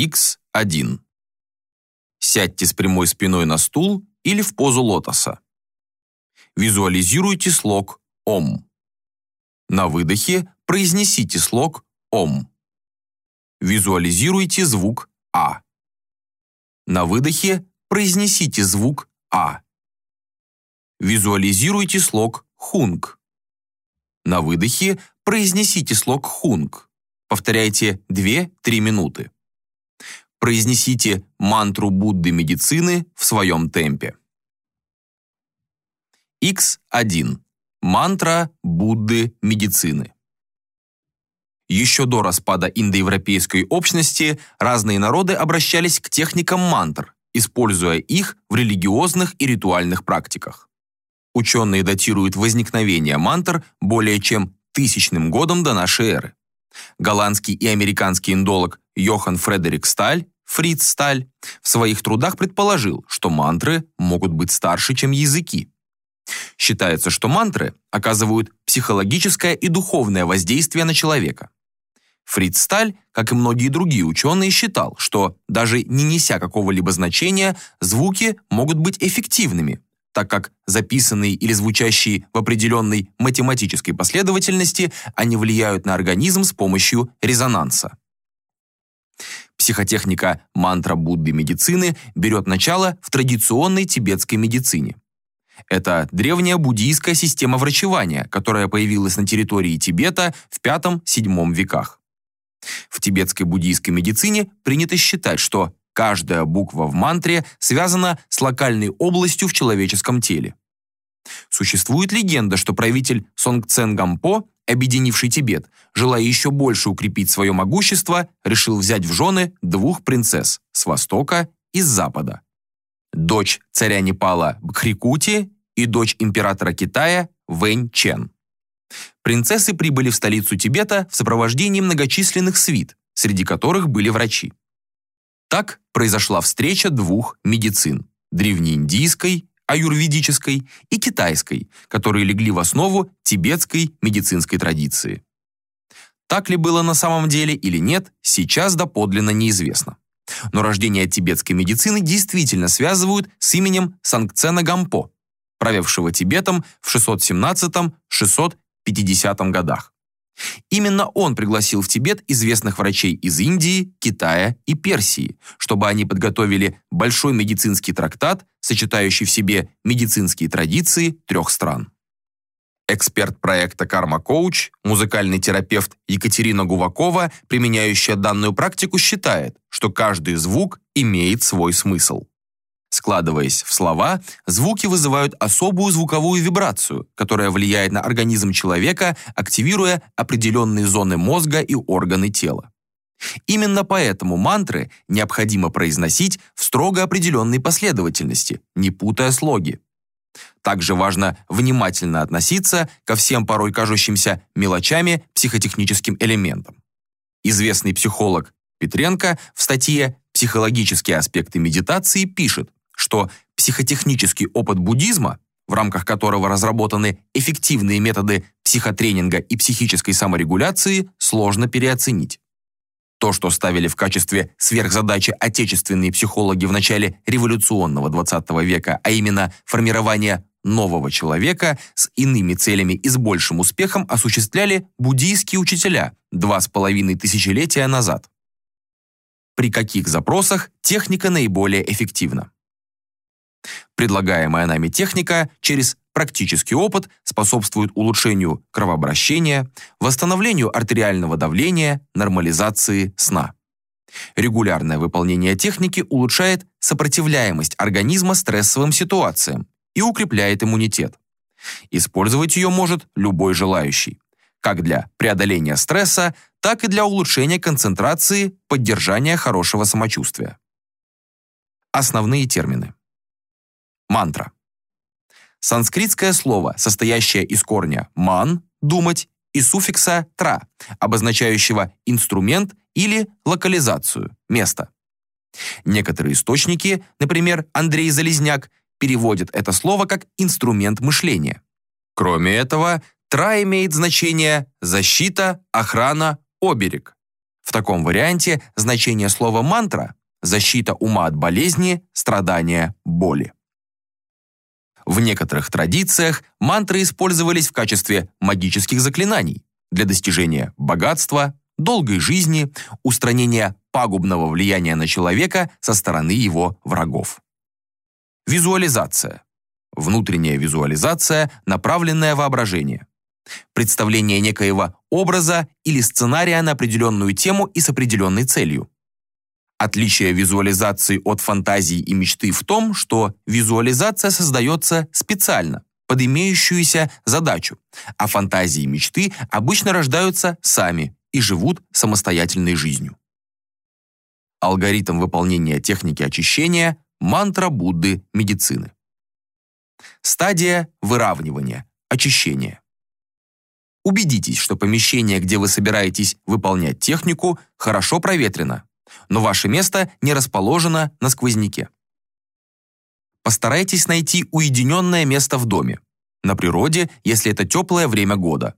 X1. Сядьте с прямой спиной на стул или в позу лотоса. Визуализируйте слог ОМ. На выдохе произнесите слог ОМ. Визуализируйте звук А. На выдохе произнесите звук А. Визуализируйте слог ХУНГ. На выдохе произнесите слог ХУНГ. Повторяйте 2-3 минуты. Произнесите мантру Будды медицины в своем темпе. X1. Мантра Будды медицины. Еще до распада индоевропейской общности разные народы обращались к техникам мантр, используя их в религиозных и ритуальных практиках. Ученые датируют возникновение мантр более чем тысячным годом до нашей эры. Голландский и американский индолог Йохан Фредерик Сталь Фриц Сталь в своих трудах предположил, что мантры могут быть старше, чем языки. Считается, что мантры оказывают психологическое и духовное воздействие на человека. Фриц Сталь, как и многие другие ученые, считал, что даже не неся какого-либо значения, звуки могут быть эффективными, так как записанные или звучащие в определенной математической последовательности, они влияют на организм с помощью резонанса. Психотехника мантра Будды медицины берет начало в традиционной тибетской медицине. Это древняя буддийская система врачевания, которая появилась на территории Тибета в V-VII веках. В тибетской буддийской медицине принято считать, что каждая буква в мантре связана с локальной областью в человеческом теле. Существует легенда, что правитель Сонгцен Гампо объединивший Тибет, желая еще больше укрепить свое могущество, решил взять в жены двух принцесс с востока и с запада. Дочь царя Непала Бхрикути и дочь императора Китая Вэнь Чен. Принцессы прибыли в столицу Тибета в сопровождении многочисленных свит, среди которых были врачи. Так произошла встреча двух медицин – древнеиндийской аюрведической и китайской, которые легли в основу тибетской медицинской традиции. Так ли было на самом деле или нет, сейчас доподлинно неизвестно. Но рождение тибетской медицины действительно связывают с именем Сангцена Гампо, правившего Тибетом в 617-650 годах. Именно он пригласил в Тибет известных врачей из Индии, Китая и Персии, чтобы они подготовили большой медицинский трактат, сочетающий в себе медицинские традиции трех стран. Эксперт проекта «Карма Коуч», музыкальный терапевт Екатерина Гувакова, применяющая данную практику, считает, что каждый звук имеет свой смысл. Складываясь в слова, звуки вызывают особую звуковую вибрацию, которая влияет на организм человека, активируя определенные зоны мозга и органы тела. Именно поэтому мантры необходимо произносить в строго определенной последовательности, не путая слоги. Также важно внимательно относиться ко всем порой кажущимся мелочами психотехническим элементам. Известный психолог Петренко в статье «Психологические аспекты медитации» пишет, что психотехнический опыт буддизма, в рамках которого разработаны эффективные методы психотренинга и психической саморегуляции, сложно переоценить. То, что ставили в качестве сверхзадачи отечественные психологи в начале революционного XX века, а именно формирование нового человека с иными целями и с большим успехом осуществляли буддийские учителя два с половиной тысячелетия назад. При каких запросах техника наиболее эффективна? Предлагаемая нами техника через практический опыт способствует улучшению кровообращения, восстановлению артериального давления, нормализации сна. Регулярное выполнение техники улучшает сопротивляемость организма стрессовым ситуациям и укрепляет иммунитет. Использовать ее может любой желающий, как для преодоления стресса, так и для улучшения концентрации, поддержания хорошего самочувствия. Основные термины. Мантра. Санскритское слово, состоящее из корня «ман» – «думать» и суффикса «тра», обозначающего инструмент или локализацию, место. Некоторые источники, например, Андрей Залезняк, переводят это слово как инструмент мышления. Кроме этого, «тра» имеет значение «защита», «охрана», «оберег». В таком варианте значение слова «мантра» – защита ума от болезни, страдания, боли. В некоторых традициях мантры использовались в качестве магических заклинаний для достижения богатства, долгой жизни, устранения пагубного влияния на человека со стороны его врагов. Визуализация. Внутренняя визуализация, направленное воображение. Представление некоего образа или сценария на определенную тему и с определенной целью. Отличие визуализации от фантазии и мечты в том, что визуализация создается специально, под имеющуюся задачу, а фантазии и мечты обычно рождаются сами и живут самостоятельной жизнью. Алгоритм выполнения техники очищения – мантра Будды медицины. Стадия выравнивания, очищения. Убедитесь, что помещение, где вы собираетесь выполнять технику, хорошо проветрено, но ваше место не расположено на сквозняке. Постарайтесь найти уединенное место в доме, на природе, если это теплое время года,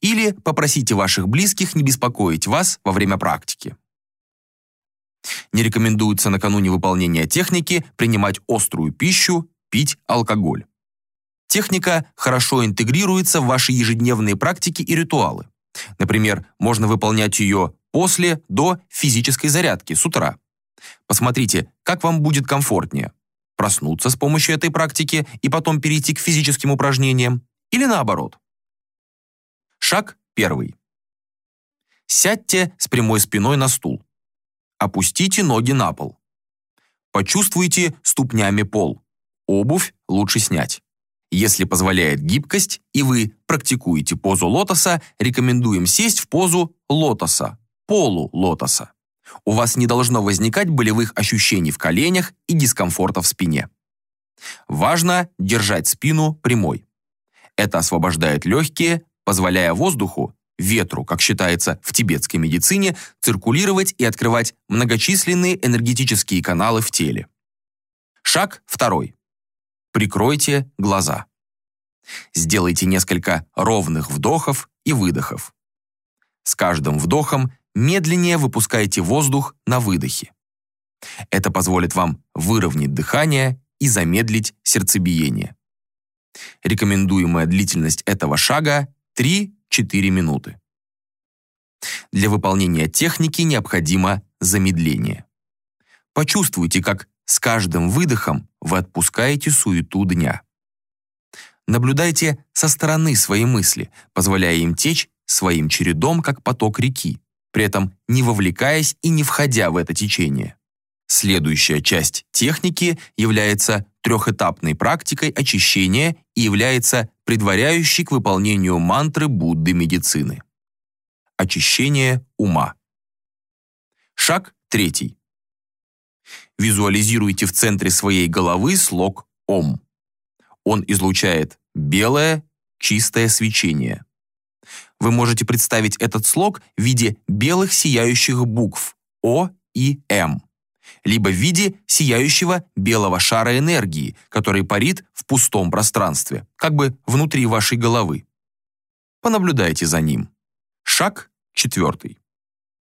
или попросите ваших близких не беспокоить вас во время практики. Не рекомендуется накануне выполнения техники принимать острую пищу, пить алкоголь. Техника хорошо интегрируется в ваши ежедневные практики и ритуалы. Например, можно выполнять ее после, до физической зарядки с утра. Посмотрите, как вам будет комфортнее. Проснуться с помощью этой практики и потом перейти к физическим упражнениям или наоборот. Шаг первый. Сядьте с прямой спиной на стул. Опустите ноги на пол. Почувствуйте ступнями пол. Обувь лучше снять. Если позволяет гибкость и вы практикуете позу лотоса, рекомендуем сесть в позу лотоса, полулотоса. У вас не должно возникать болевых ощущений в коленях и дискомфорта в спине. Важно держать спину прямой. Это освобождает легкие, позволяя воздуху ветру, как считается в тибетской медицине, циркулировать и открывать многочисленные энергетические каналы в теле. Шаг второй. Прикройте глаза. Сделайте несколько ровных вдохов и выдохов. С каждым вдохом медленнее выпускайте воздух на выдохе. Это позволит вам выровнять дыхание и замедлить сердцебиение. Рекомендуемая длительность этого шага 3 4 минуты. Для выполнения техники необходимо замедление. Почувствуйте, как с каждым выдохом вы отпускаете суету дня. Наблюдайте со стороны свои мысли, позволяя им течь своим чередом, как поток реки, при этом не вовлекаясь и не входя в это течение. Следующая часть техники является трехэтапной практикой очищения и является предваряющей к выполнению мантры Будды медицины. Очищение ума. Шаг третий. Визуализируйте в центре своей головы слог Ом. Он излучает белое, чистое свечение. Вы можете представить этот слог в виде белых сияющих букв О и М либо в виде сияющего белого шара энергии, который парит в пустом пространстве, как бы внутри вашей головы. Понаблюдайте за ним. Шаг четвертый.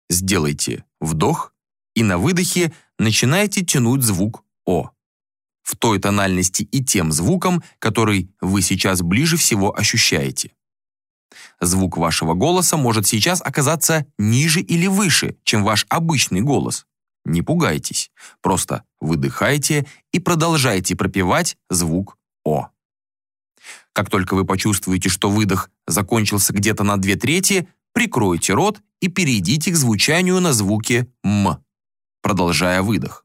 Сделайте вдох и на выдохе начинайте тянуть звук О. В той тональности и тем звуком, который вы сейчас ближе всего ощущаете. Звук вашего голоса может сейчас оказаться ниже или выше, чем ваш обычный голос. Не пугайтесь, просто выдыхайте и продолжайте пропевать звук О. Как только вы почувствуете, что выдох закончился где-то на две трети, прикройте рот и перейдите к звучанию на звуке «м», продолжая выдох.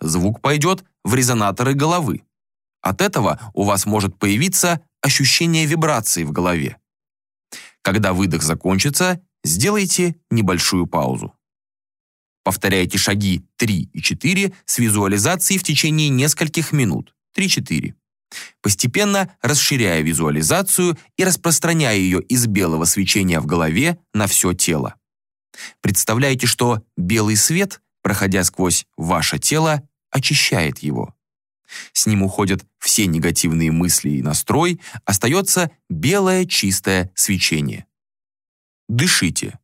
Звук пойдет в резонаторы головы. От этого у вас может появиться ощущение вибрации в голове. Когда выдох закончится, сделайте небольшую паузу. Повторяйте шаги 3 и 4 с визуализацией в течение нескольких минут. 3-4. Постепенно расширяя визуализацию и распространяя ее из белого свечения в голове на все тело. Представляйте, что белый свет, проходя сквозь ваше тело, очищает его. С ним уходят все негативные мысли и настрой, остается белое чистое свечение. Дышите.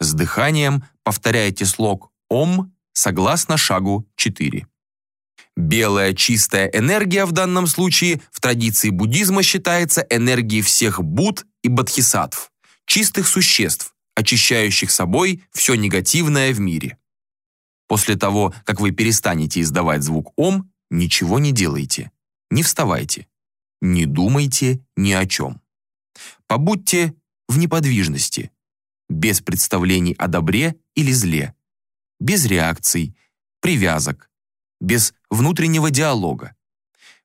С дыханием повторяйте слог «Ом» согласно шагу 4. Белая чистая энергия в данном случае в традиции буддизма считается энергией всех Будд и Бодхисаттв, чистых существ, очищающих собой все негативное в мире. После того, как вы перестанете издавать звук «Ом», ничего не делайте, не вставайте, не думайте ни о чем. Побудьте в неподвижности, без представлений о добре или зле, без реакций, привязок, без внутреннего диалога.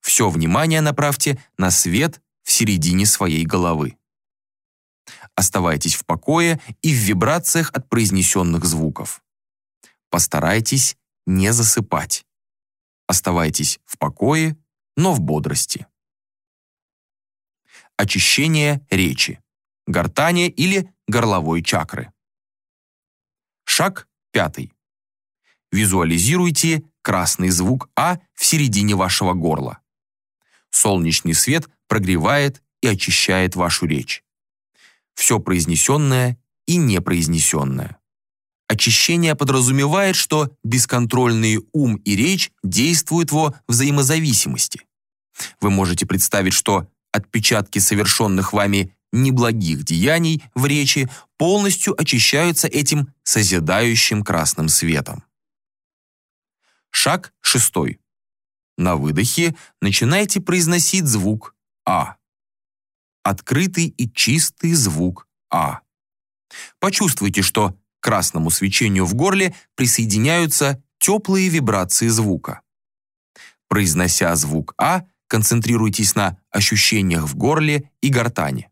Все внимание направьте на свет в середине своей головы. Оставайтесь в покое и в вибрациях от произнесенных звуков. Постарайтесь не засыпать. Оставайтесь в покое, но в бодрости. Очищение речи, гортани или горловой чакры. Шаг пятый. Визуализируйте красный звук А в середине вашего горла. Солнечный свет прогревает и очищает вашу речь. Все произнесенное и непроизнесенное. Очищение подразумевает, что бесконтрольный ум и речь действуют во взаимозависимости. Вы можете представить, что отпечатки совершенных вами неблагих деяний в речи полностью очищаются этим созидающим красным светом. Шаг шестой. На выдохе начинайте произносить звук А. Открытый и чистый звук А. Почувствуйте, что к красному свечению в горле присоединяются теплые вибрации звука. Произнося звук А, концентрируйтесь на ощущениях в горле и гортани.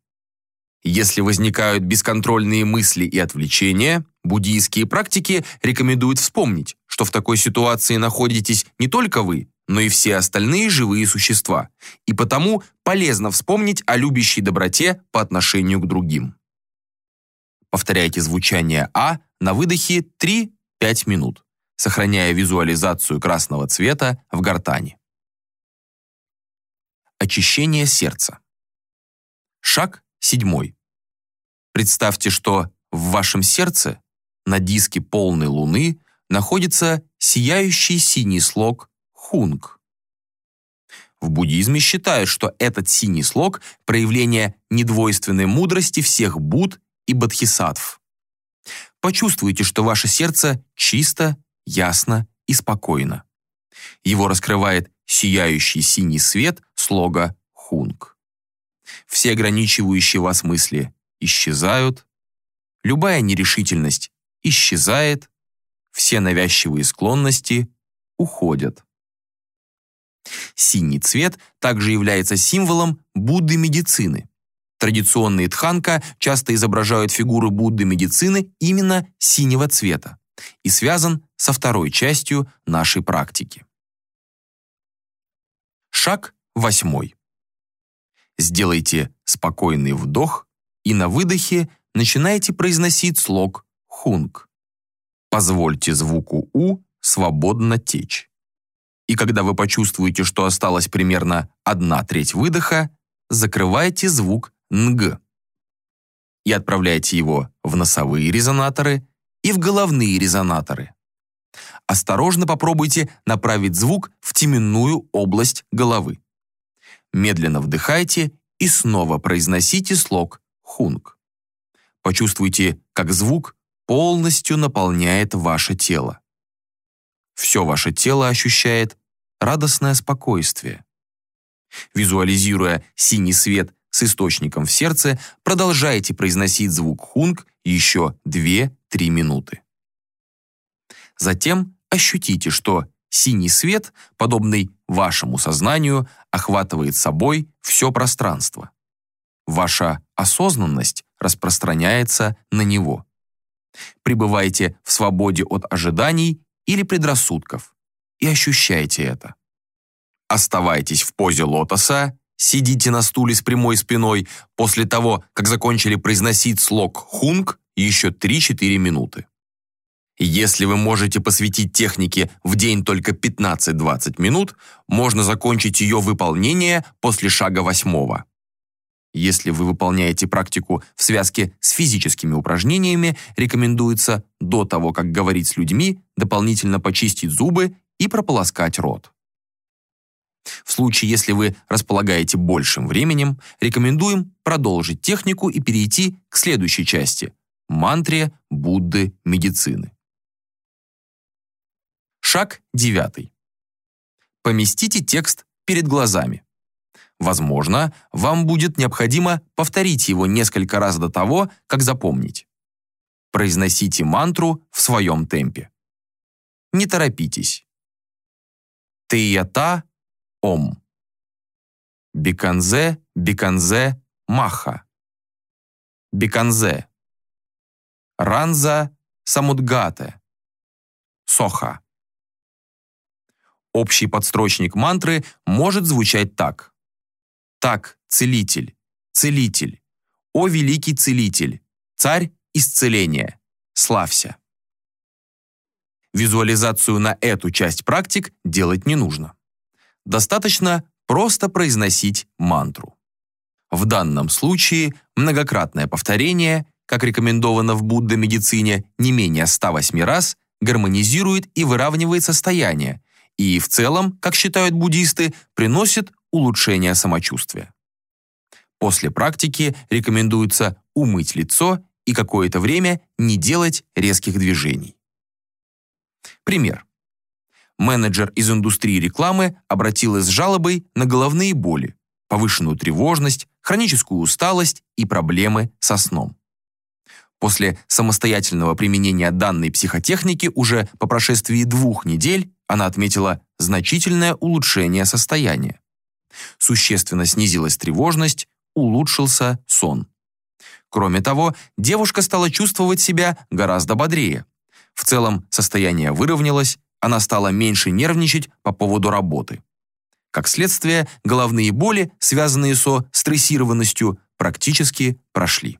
Если возникают бесконтрольные мысли и отвлечения, буддийские практики рекомендуют вспомнить, что в такой ситуации находитесь не только вы, но и все остальные живые существа, и потому полезно вспомнить о любящей доброте по отношению к другим. Повторяйте звучание А на выдохе 3-5 минут, сохраняя визуализацию красного цвета в гортани. Очищение сердца. Шаг седьмой. Представьте, что в вашем сердце на диске полной луны находится сияющий синий слог хунг. В буддизме считают, что этот синий слог – проявление недвойственной мудрости всех Будд и Бодхисаттв. Почувствуйте, что ваше сердце чисто, ясно и спокойно. Его раскрывает сияющий синий свет слога хунг. Все ограничивающие вас мысли исчезают, любая нерешительность исчезает, все навязчивые склонности уходят. Синий цвет также является символом Будды медицины. Традиционные тханка часто изображают фигуры Будды медицины именно синего цвета и связан со второй частью нашей практики. Шаг восьмой. Сделайте спокойный вдох и на выдохе начинайте произносить слог «хунг». Позвольте звуку «у» свободно течь. И когда вы почувствуете, что осталось примерно одна треть выдоха, закрывайте звук «нг» и отправляйте его в носовые резонаторы и в головные резонаторы. Осторожно попробуйте направить звук в теменную область головы. Медленно вдыхайте и снова произносите слог хунг. Почувствуйте, как звук полностью наполняет ваше тело. Все ваше тело ощущает радостное спокойствие. Визуализируя синий свет с источником в сердце, продолжайте произносить звук хунг еще 2-3 минуты. Затем ощутите, что синий свет, подобный вашему сознанию, охватывает собой все пространство. Ваша осознанность распространяется на него. Пребывайте в свободе от ожиданий или предрассудков и ощущайте это. Оставайтесь в позе лотоса, сидите на стуле с прямой спиной после того, как закончили произносить слог «хунг» еще 3-4 минуты. Если вы можете посвятить технике в день только 15-20 минут, можно закончить ее выполнение после шага восьмого. Если вы выполняете практику в связке с физическими упражнениями, рекомендуется до того, как говорить с людьми, дополнительно почистить зубы и прополоскать рот. В случае, если вы располагаете большим временем, рекомендуем продолжить технику и перейти к следующей части – мантре Будды медицины. Шаг 9. Поместите текст перед глазами. Возможно, вам будет необходимо повторить его несколько раз до того, как запомнить. Произносите мантру в своем темпе. Не торопитесь. Теята Ом. Биканзе, Биканзе, Маха. Биканзе. Ранза, Самудгате. Соха. Общий подстрочник мантры может звучать так. Так, целитель, целитель, о великий целитель, царь исцеления, славься. Визуализацию на эту часть практик делать не нужно. Достаточно просто произносить мантру. В данном случае многократное повторение, как рекомендовано в Будда-медицине, не менее 108 раз, гармонизирует и выравнивает состояние, и в целом, как считают буддисты, приносит улучшение самочувствия. После практики рекомендуется умыть лицо и какое-то время не делать резких движений. Пример менеджер из индустрии рекламы обратилась с жалобой на головные боли, повышенную тревожность, хроническую усталость и проблемы со сном. После самостоятельного применения данной психотехники уже по прошествии двух недель она отметила значительное улучшение состояния. Существенно снизилась тревожность, улучшился сон. Кроме того, девушка стала чувствовать себя гораздо бодрее. В целом состояние выровнялось, она стала меньше нервничать по поводу работы. Как следствие, головные боли, связанные со стрессированностью, практически прошли.